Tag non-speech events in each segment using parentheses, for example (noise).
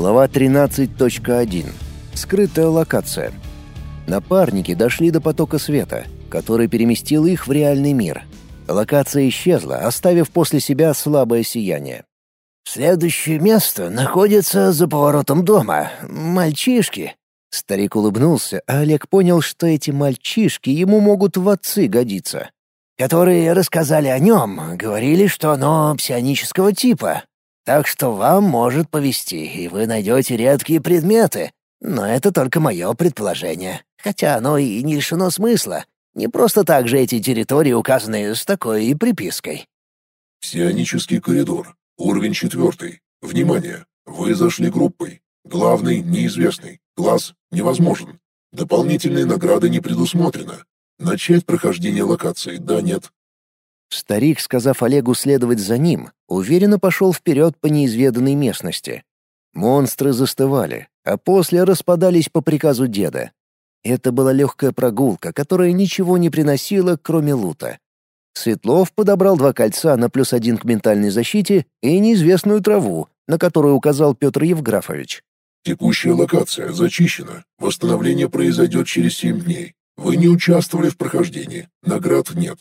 Глава 13.1. Скрытая локация. Напарники дошли до потока света, который переместил их в реальный мир. Локация исчезла, оставив после себя слабое сияние. «Следующее место находится за поворотом дома. Мальчишки». Старик улыбнулся, а Олег понял, что эти мальчишки ему могут в отцы годиться. «Которые рассказали о нем, говорили, что оно псионического типа. Так что вам может повезти, и вы найдете редкие предметы. Но это только мое предположение. Хотя оно и не лишено смысла. Не просто так же эти территории указаны с такой и припиской. Псионический коридор. Уровень четвертый. Внимание! Вы зашли группой. Главный неизвестный. Класс невозможен. Дополнительные награды не предусмотрено. Начать прохождение локации, да, нет. Старик, сказав Олегу следовать за ним, уверенно пошел вперед по неизведанной местности. Монстры застывали, а после распадались по приказу деда. Это была легкая прогулка, которая ничего не приносила, кроме лута. Светлов подобрал два кольца на плюс один к ментальной защите и неизвестную траву, на которую указал Петр Евграфович. «Текущая локация зачищена. Восстановление произойдет через семь дней. Вы не участвовали в прохождении. Наград нет.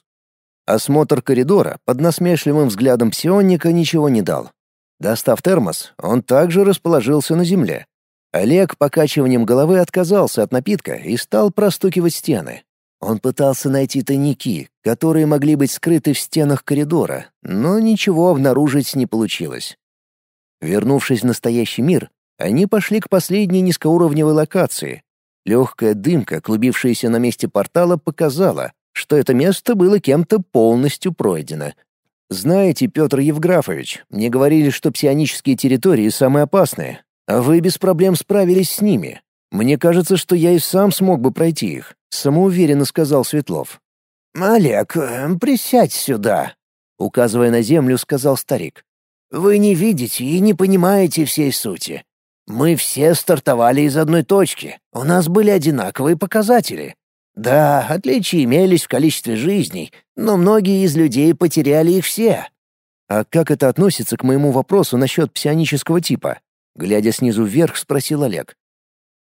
Осмотр коридора под насмешливым взглядом псионника ничего не дал. Достав термос, он также расположился на земле. Олег покачиванием головы отказался от напитка и стал простукивать стены. Он пытался найти тайники, которые могли быть скрыты в стенах коридора, но ничего обнаружить не получилось. Вернувшись в настоящий мир, они пошли к последней низкоуровневой локации. Легкая дымка, клубившаяся на месте портала, показала, что это место было кем-то полностью пройдено. Знаете, Петр Евграфович, мне говорили, что псионические территории самые опасные, а вы без проблем справились с ними. Мне кажется, что я и сам смог бы пройти их, самоуверенно сказал Светлов. Олег, присядь сюда, указывая на землю, сказал старик. Вы не видите и не понимаете всей сути. Мы все стартовали из одной точки. У нас были одинаковые показатели. Да, отличия имелись в количестве жизней, но многие из людей потеряли их все. А как это относится к моему вопросу насчет псионического типа? Глядя снизу вверх, спросил Олег.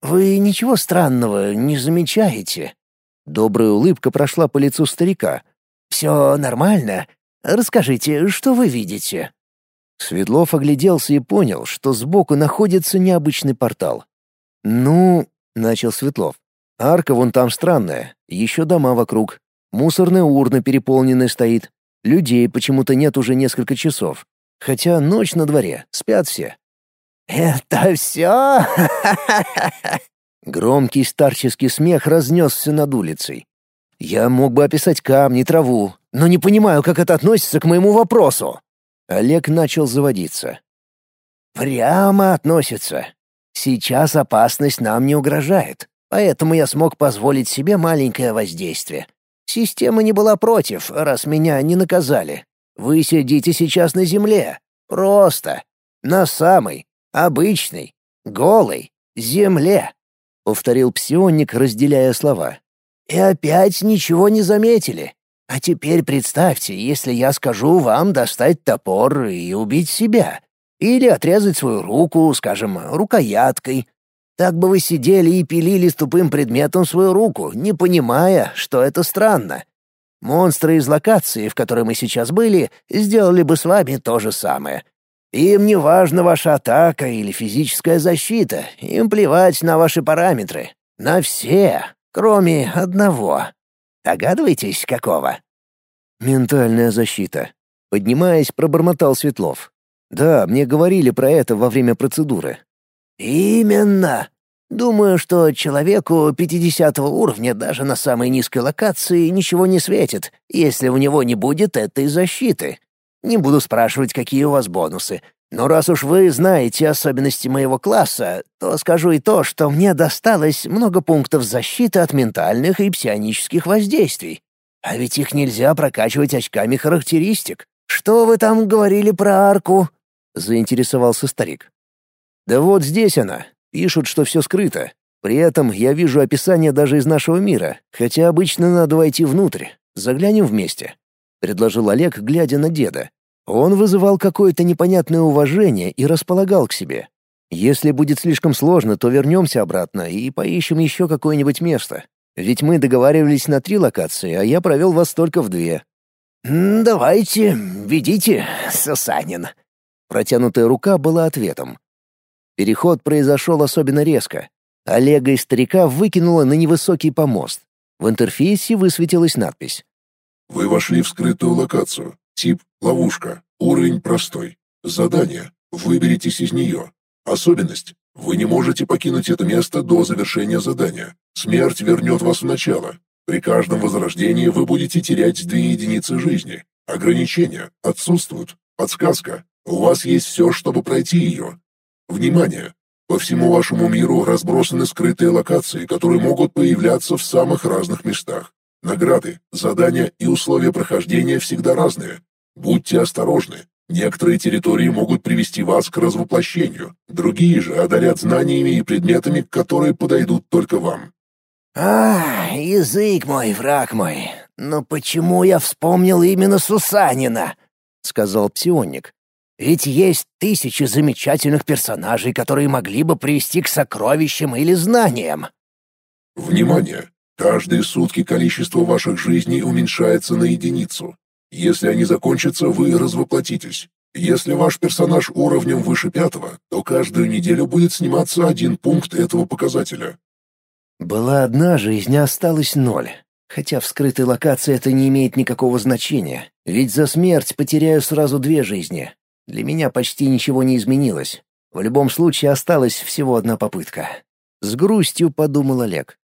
Вы ничего странного не замечаете? Добрая улыбка прошла по лицу старика. Все нормально. Расскажите, что вы видите? Светлов огляделся и понял, что сбоку находится необычный портал. «Ну...» — начал Светлов. Арка вон там странная, еще дома вокруг. Мусорная урна переполненная стоит. Людей почему-то нет уже несколько часов. Хотя ночь на дворе, спят все. «Это все?» (laughs) Громкий старческий смех разнесся над улицей. «Я мог бы описать камни, траву, но не понимаю, как это относится к моему вопросу». Олег начал заводиться. «Прямо относится. Сейчас опасность нам не угрожает. Поэтому я смог позволить себе маленькое воздействие. Система не была против, раз меня не наказали. Вы сидите сейчас на земле. Просто. На самой, обычной, голой земле. Повторил псионник, разделяя слова. И опять ничего не заметили. А теперь представьте, если я скажу вам достать топор и убить себя. Или отрезать свою руку, скажем, рукояткой, так бы вы сидели и пилили с тупым предметом свою руку, не понимая, что это странно. Монстры из локации, в которой мы сейчас были, сделали бы с вами то же самое. Им не важна ваша атака или физическая защита, им плевать на ваши параметры. На все, кроме одного. Догадываетесь, какого? Ментальная защита. Поднимаясь, пробормотал Светлов. Да, мне говорили про это во время процедуры. «Именно. Думаю, что человеку 50 уровня даже на самой низкой локации ничего не светит, если у него не будет этой защиты. Не буду спрашивать, какие у вас бонусы, но раз уж вы знаете особенности моего класса, то скажу и то, что мне досталось много пунктов защиты от ментальных и псионических воздействий. А ведь их нельзя прокачивать очками характеристик. Что вы там говорили про арку?» — заинтересовался старик. Да вот здесь она. Пишут, что все скрыто. При этом я вижу описание даже из нашего мира, хотя обычно надо войти внутрь. Заглянем вместе», — предложил Олег, глядя на деда. Он вызывал какое-то непонятное уважение и располагал к себе. Если будет слишком сложно, то вернемся обратно и поищем еще какое-нибудь место. Ведь мы договаривались на три локации, а я провел вас только в две». «Давайте, ведите, Сусанин». Протянутая рука была ответом. Переход произошел особенно резко. Олега и старика выкинуло на невысокий помост. В интерфейсе высветилась надпись. «Вы вошли в скрытую локацию. Тип — ловушка. Уровень простой. Задание. Выберитесь из нее. Особенность. Вы не можете покинуть это место до завершения задания. Смерть вернет вас в начало. При каждом возрождении вы будете терять две единицы жизни. Ограничения отсутствуют. Подсказка. У вас есть все, чтобы пройти ее. Внимание! По всему вашему миру разбросаны скрытые локации, которые могут появляться в самых разных местах. Награды, задания и условия прохождения всегда разные. Будьте осторожны. Некоторые территории могут привести вас к развоплощению, другие же одарят знаниями и предметами, которые подойдут только вам. «А, язык мой, враг мой, но почему я вспомнил именно Сусанина?» — сказал псионник. «Ведь есть тысячи замечательных персонажей, которые могли бы привести к сокровищам или знаниям». «Внимание! Каждые сутки количество ваших жизней уменьшается на единицу. Если они закончатся, вы развоплотитесь. Если ваш персонаж уровнем выше пятого, то каждую неделю будет сниматься один пункт этого показателя. Была одна жизнь, а осталось ноль. Хотя в скрытой локации это не имеет никакого значения, ведь за смерть потеряю сразу две жизни. Для меня почти ничего не изменилось. В любом случае осталась всего одна попытка. С грустью подумал Олег.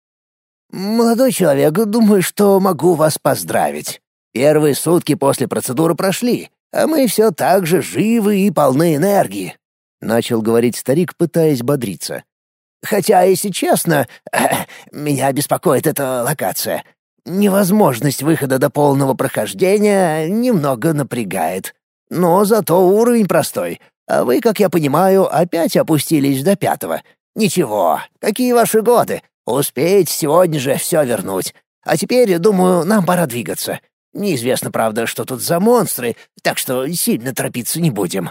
«Молодой человек, думаю, что могу вас поздравить. Первые сутки после процедуры прошли, а мы все так же живы и полны энергии», — начал говорить старик, пытаясь бодриться. Хотя, если честно, (clears throat) меня беспокоит эта локация. Невозможность выхода до полного прохождения немного напрягает. Но зато уровень простой. А вы, как я понимаю, опять опустились до пятого. Ничего, какие ваши годы? Успеете сегодня же все вернуть. А теперь, думаю, нам пора двигаться. Неизвестно, правда, что тут за монстры, так что сильно торопиться не будем».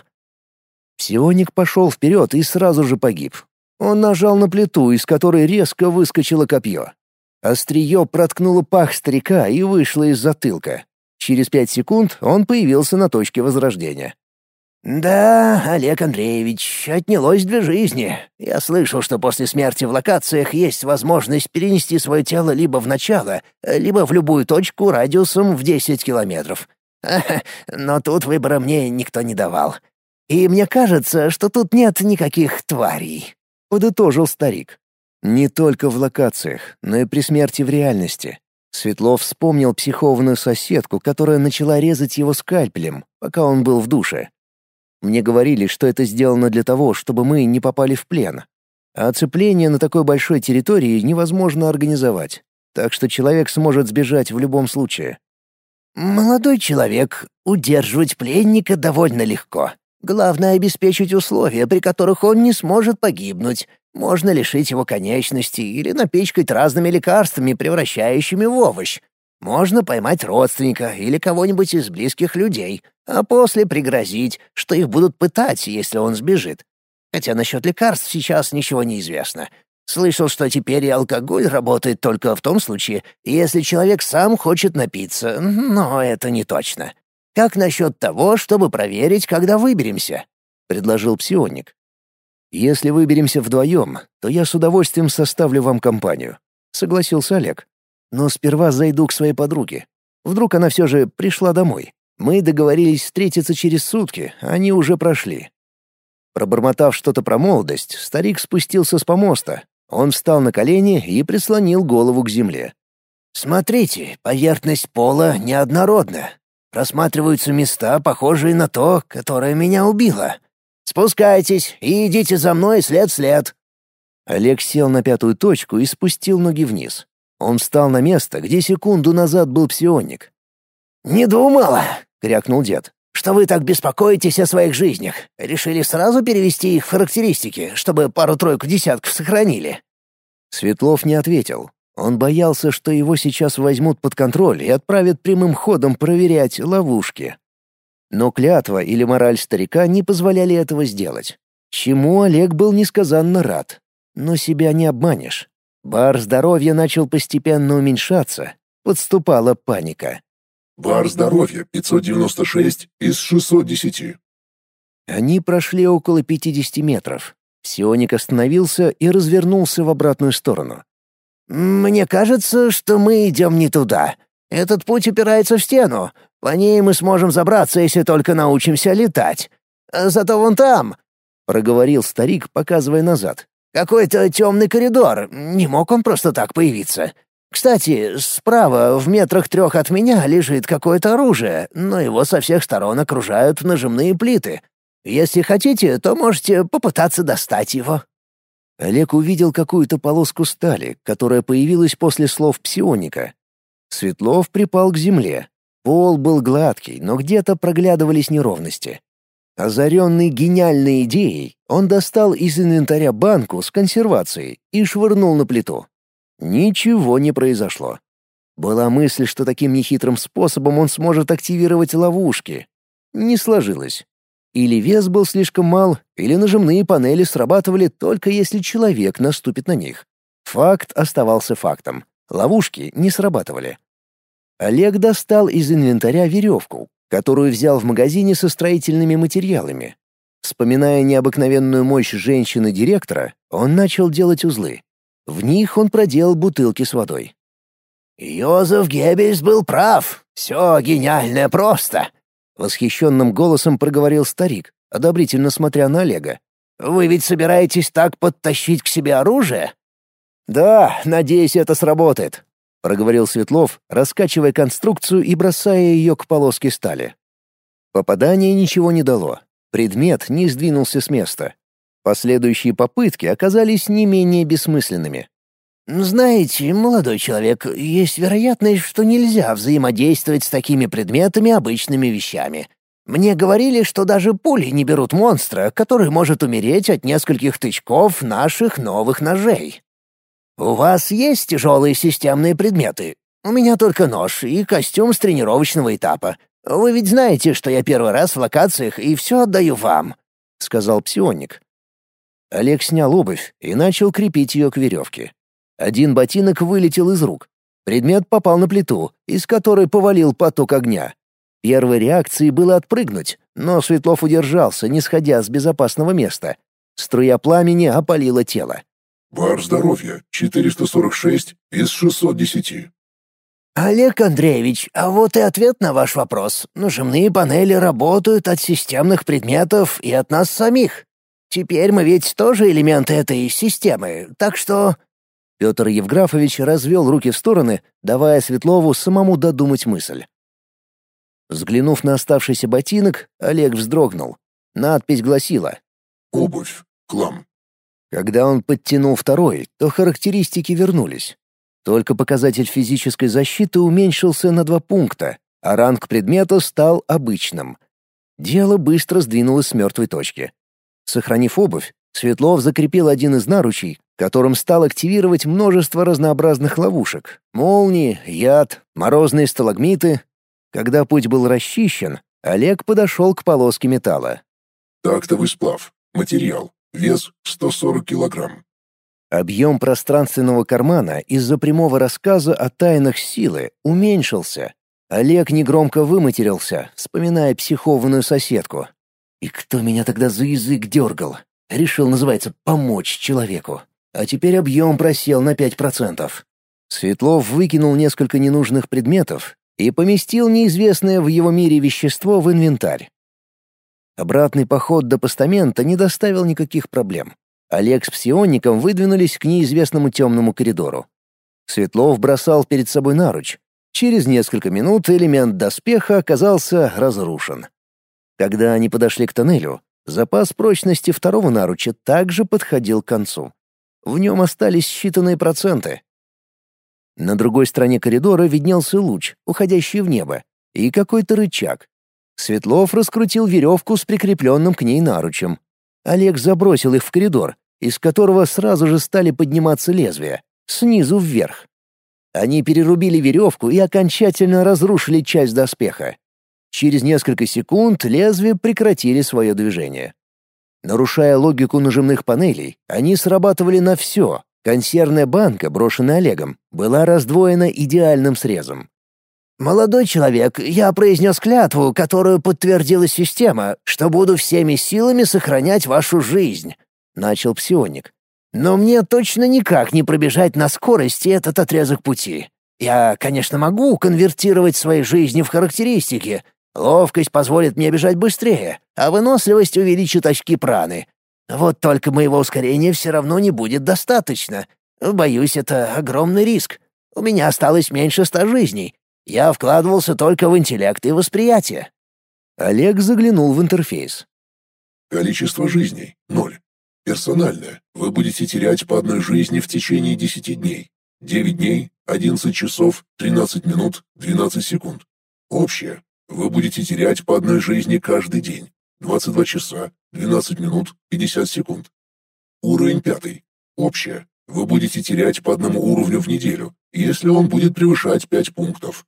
Псионик пошел вперед и сразу же погиб. Он нажал на плиту, из которой резко выскочило копье. Острие проткнуло пах старика и вышло из затылка. Через пять секунд он появился на точке возрождения. «Да, Олег Андреевич, отнялось две жизни. Я слышал, что после смерти в локациях есть возможность перенести свое тело либо в начало, либо в любую точку радиусом в 10 километров. Но тут выбора мне никто не давал. И мне кажется, что тут нет никаких тварей подытожил старик. Не только в локациях, но и при смерти в реальности. Светлов вспомнил психованную соседку, которая начала резать его скальпелем, пока он был в душе. Мне говорили, что это сделано для того, чтобы мы не попали в плен. А оцепление на такой большой территории невозможно организовать, так что человек сможет сбежать в любом случае. «Молодой человек, удерживать пленника довольно легко», Главное — обеспечить условия, при которых он не сможет погибнуть. Можно лишить его конечностей или напичкать разными лекарствами, превращающими в овощ. Можно поймать родственника или кого-нибудь из близких людей, а после пригрозить, что их будут пытать, если он сбежит. Хотя насчет лекарств сейчас ничего не известно. Слышал, что теперь и алкоголь работает только в том случае, если человек сам хочет напиться, но это не точно. Как насчет того, чтобы проверить, когда выберемся?» — предложил псионик. «Если выберемся вдвоем, то я с удовольствием составлю вам компанию», — согласился Олег. «Но сперва зайду к своей подруге. Вдруг она все же пришла домой. Мы договорились встретиться через сутки, они уже прошли». Пробормотав что-то про молодость, старик спустился с помоста. Он встал на колени и прислонил голову к земле. «Смотрите, поверхность пола неоднородна. Просматриваются места, похожие на то, которое меня убило. Спускайтесь и идите за мной след след». Олег сел на пятую точку и спустил ноги вниз. Он встал на место, где секунду назад был псионник. «Не думала», — крякнул дед, — «что вы так беспокоитесь о своих жизнях. Решили сразу перевести их в характеристики, чтобы пару-тройку десятков сохранили». Светлов не ответил. Он боялся, что его сейчас возьмут под контроль и отправят прямым ходом проверять ловушки. Но клятва или мораль старика не позволяли этого сделать. Чему Олег был несказанно рад. Но себя не обманешь. Бар здоровья начал постепенно уменьшаться. Подступала паника. Бар здоровья 596 из 610. Они прошли около 50 метров. Сионик остановился и развернулся в обратную сторону. «Мне кажется, что мы идем не туда. Этот путь упирается в стену. По ней мы сможем забраться, если только научимся летать. Зато вон там...» — проговорил старик, показывая назад. «Какой-то темный коридор. Не мог он просто так появиться. Кстати, справа, в метрах трех от меня, лежит какое-то оружие, но его со всех сторон окружают нажимные плиты. Если хотите, то можете попытаться достать его». Олег увидел какую-то полоску стали, которая появилась после слов псионика. Светлов припал к земле. Пол был гладкий, но где-то проглядывались неровности. Озаренный гениальной идеей, он достал из инвентаря банку с консервацией и швырнул на плиту. Ничего не произошло. Была мысль, что таким нехитрым способом он сможет активировать ловушки. Не сложилось. Или вес был слишком мал, или нажимные панели срабатывали только если человек наступит на них. Факт оставался фактом. Ловушки не срабатывали. Олег достал из инвентаря веревку, которую взял в магазине со строительными материалами. Вспоминая необыкновенную мощь женщины-директора, он начал делать узлы. В них он проделал бутылки с водой. «Йозеф Геббельс был прав. Все гениальное просто. Восхищенным голосом проговорил старик, одобрительно смотря на Олега. «Вы ведь собираетесь так подтащить к себе оружие?» «Да, надеюсь, это сработает», — проговорил Светлов, раскачивая конструкцию и бросая ее к полоске стали. Попадание ничего не дало. Предмет не сдвинулся с места. Последующие попытки оказались не менее бессмысленными. «Знаете, молодой человек, есть вероятность, что нельзя взаимодействовать с такими предметами обычными вещами. Мне говорили, что даже пули не берут монстра, который может умереть от нескольких тычков наших новых ножей. У вас есть тяжелые системные предметы? У меня только нож и костюм с тренировочного этапа. Вы ведь знаете, что я первый раз в локациях и все отдаю вам», — сказал псионник. Олег снял обувь и начал крепить ее к веревке. Один ботинок вылетел из рук. Предмет попал на плиту, из которой повалил поток огня. Первой реакцией было отпрыгнуть, но Светлов удержался, не сходя с безопасного места. Струя пламени опалила тело. Бар здоровья 446 из 610. Олег Андреевич, а вот и ответ на ваш вопрос. Нажимные панели работают от системных предметов и от нас самих. Теперь мы ведь тоже элементы этой системы, так что Петр Евграфович развел руки в стороны, давая Светлову самому додумать мысль. Взглянув на оставшийся ботинок, Олег вздрогнул. Надпись гласила «Обувь. Клам». Когда он подтянул второй, то характеристики вернулись. Только показатель физической защиты уменьшился на два пункта, а ранг предмета стал обычным. Дело быстро сдвинулось с мертвой точки. Сохранив обувь, Светлов закрепил один из наручей, которым стал активировать множество разнообразных ловушек — молнии, яд, морозные сталагмиты. Когда путь был расчищен, Олег подошел к полоске металла. «Тактовый сплав. Материал. Вес 140 килограмм». Объем пространственного кармана из-за прямого рассказа о тайнах силы уменьшился. Олег негромко выматерился, вспоминая психованную соседку. «И кто меня тогда за язык дергал? Решил, называется, помочь человеку. А теперь объем просел на 5%. Светлов выкинул несколько ненужных предметов и поместил неизвестное в его мире вещество в инвентарь. Обратный поход до постамента не доставил никаких проблем. Олег с псионником выдвинулись к неизвестному темному коридору. Светлов бросал перед собой наруч. Через несколько минут элемент доспеха оказался разрушен. Когда они подошли к тоннелю, Запас прочности второго наруча также подходил к концу. В нем остались считанные проценты. На другой стороне коридора виднелся луч, уходящий в небо, и какой-то рычаг. Светлов раскрутил веревку с прикрепленным к ней наручем. Олег забросил их в коридор, из которого сразу же стали подниматься лезвия, снизу вверх. Они перерубили веревку и окончательно разрушили часть доспеха. Через несколько секунд лезвия прекратили свое движение. Нарушая логику нажимных панелей, они срабатывали на все. Консервная банка, брошенная Олегом, была раздвоена идеальным срезом. «Молодой человек, я произнес клятву, которую подтвердила система, что буду всеми силами сохранять вашу жизнь», — начал псионик. «Но мне точно никак не пробежать на скорости этот отрезок пути. Я, конечно, могу конвертировать свои жизни в характеристики. Ловкость позволит мне бежать быстрее, а выносливость увеличит очки праны. Вот только моего ускорения все равно не будет достаточно. Боюсь, это огромный риск. У меня осталось меньше ста жизней, я вкладывался только в интеллект и восприятие. Олег заглянул в интерфейс. Количество жизней — ноль. Персональное. Вы будете терять по одной жизни в течение 10 дней. 9 дней, 11 часов, 13 минут, 12 секунд. Общее. Вы будете терять по одной жизни каждый день. 22 часа, 12 минут, 50 секунд. Уровень пятый. Общее. Вы будете терять по одному уровню в неделю, если он будет превышать 5 пунктов.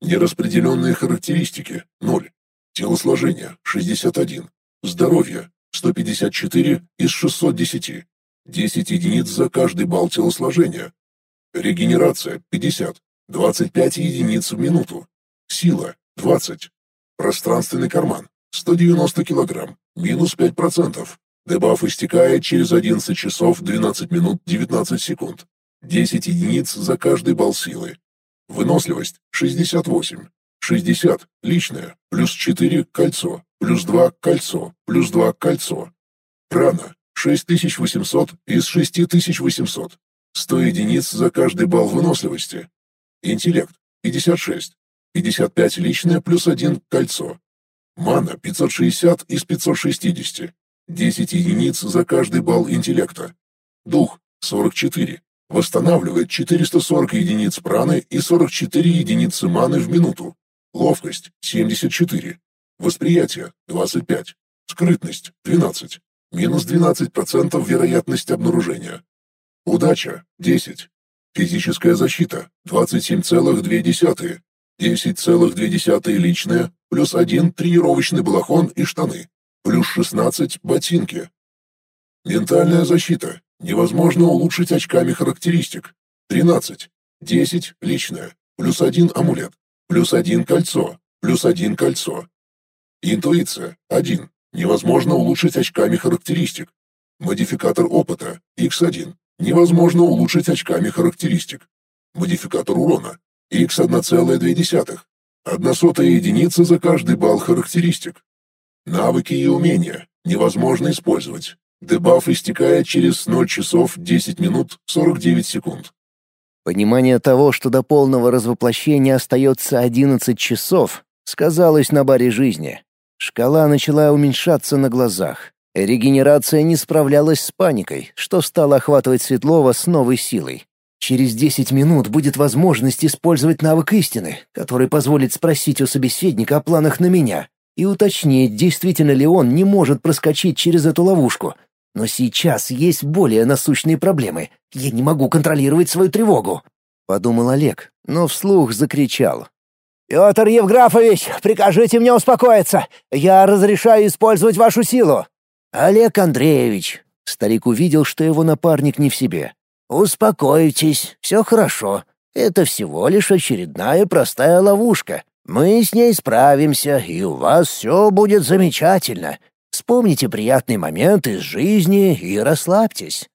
Нераспределенные характеристики – 0. Телосложение – 61. Здоровье – 154 из 610. 10 единиц за каждый балл телосложения. Регенерация – 50. 25 единиц в минуту. Сила – 20. Пространственный карман – 190 килограмм, минус 5%. Дебаф истекает через 11 часов 12 минут 19 секунд. 10 единиц за каждый балл силы. Выносливость — 68. 60 — личное, плюс 4 — кольцо, плюс 2 — кольцо, плюс 2 — кольцо. Прана — 6800 из 6800. 100 единиц за каждый балл выносливости. Интеллект — 56. 55 личное, плюс 1 кольцо. Мана — 560 из 560. 10 единиц за каждый балл интеллекта. Дух — 44. Восстанавливает 440 единиц праны и 44 единицы маны в минуту. Ловкость – 74. Восприятие – 25. Скрытность – 12. Минус 12% вероятность обнаружения. Удача – 10. Физическая защита – 27,2. 10,2 личная, плюс 1 тренировочный балахон и штаны, плюс 16 ботинки. Ментальная защита Невозможно улучшить очками характеристик. 13. 10 – личное. Плюс один амулет. Плюс один кольцо. Плюс один кольцо. Интуиция – 1. Невозможно улучшить очками характеристик. Модификатор опыта – x1. Невозможно улучшить очками характеристик. Модификатор урона – x1,2. Одна сотая единица за каждый балл характеристик. Навыки и умения невозможно использовать. Дебаф истекает через 0 часов 10 минут 49 секунд. Понимание того, что до полного развоплощения остается 11 часов, сказалось на баре жизни. Шкала начала уменьшаться на глазах. Регенерация не справлялась с паникой, что стало охватывать Светлова с новой силой. Через 10 минут будет возможность использовать навык истины, который позволит спросить у собеседника о планах на меня и уточнить, действительно ли он не может проскочить через эту ловушку — но сейчас есть более насущные проблемы. Я не могу контролировать свою тревогу», — подумал Олег, но вслух закричал. «Петр Евграфович, прикажите мне успокоиться. Я разрешаю использовать вашу силу». «Олег Андреевич», — старик увидел, что его напарник не в себе. «Успокойтесь, все хорошо. Это всего лишь очередная простая ловушка. Мы с ней справимся, и у вас все будет замечательно. Вспомните приятные моменты из жизни и расслабьтесь.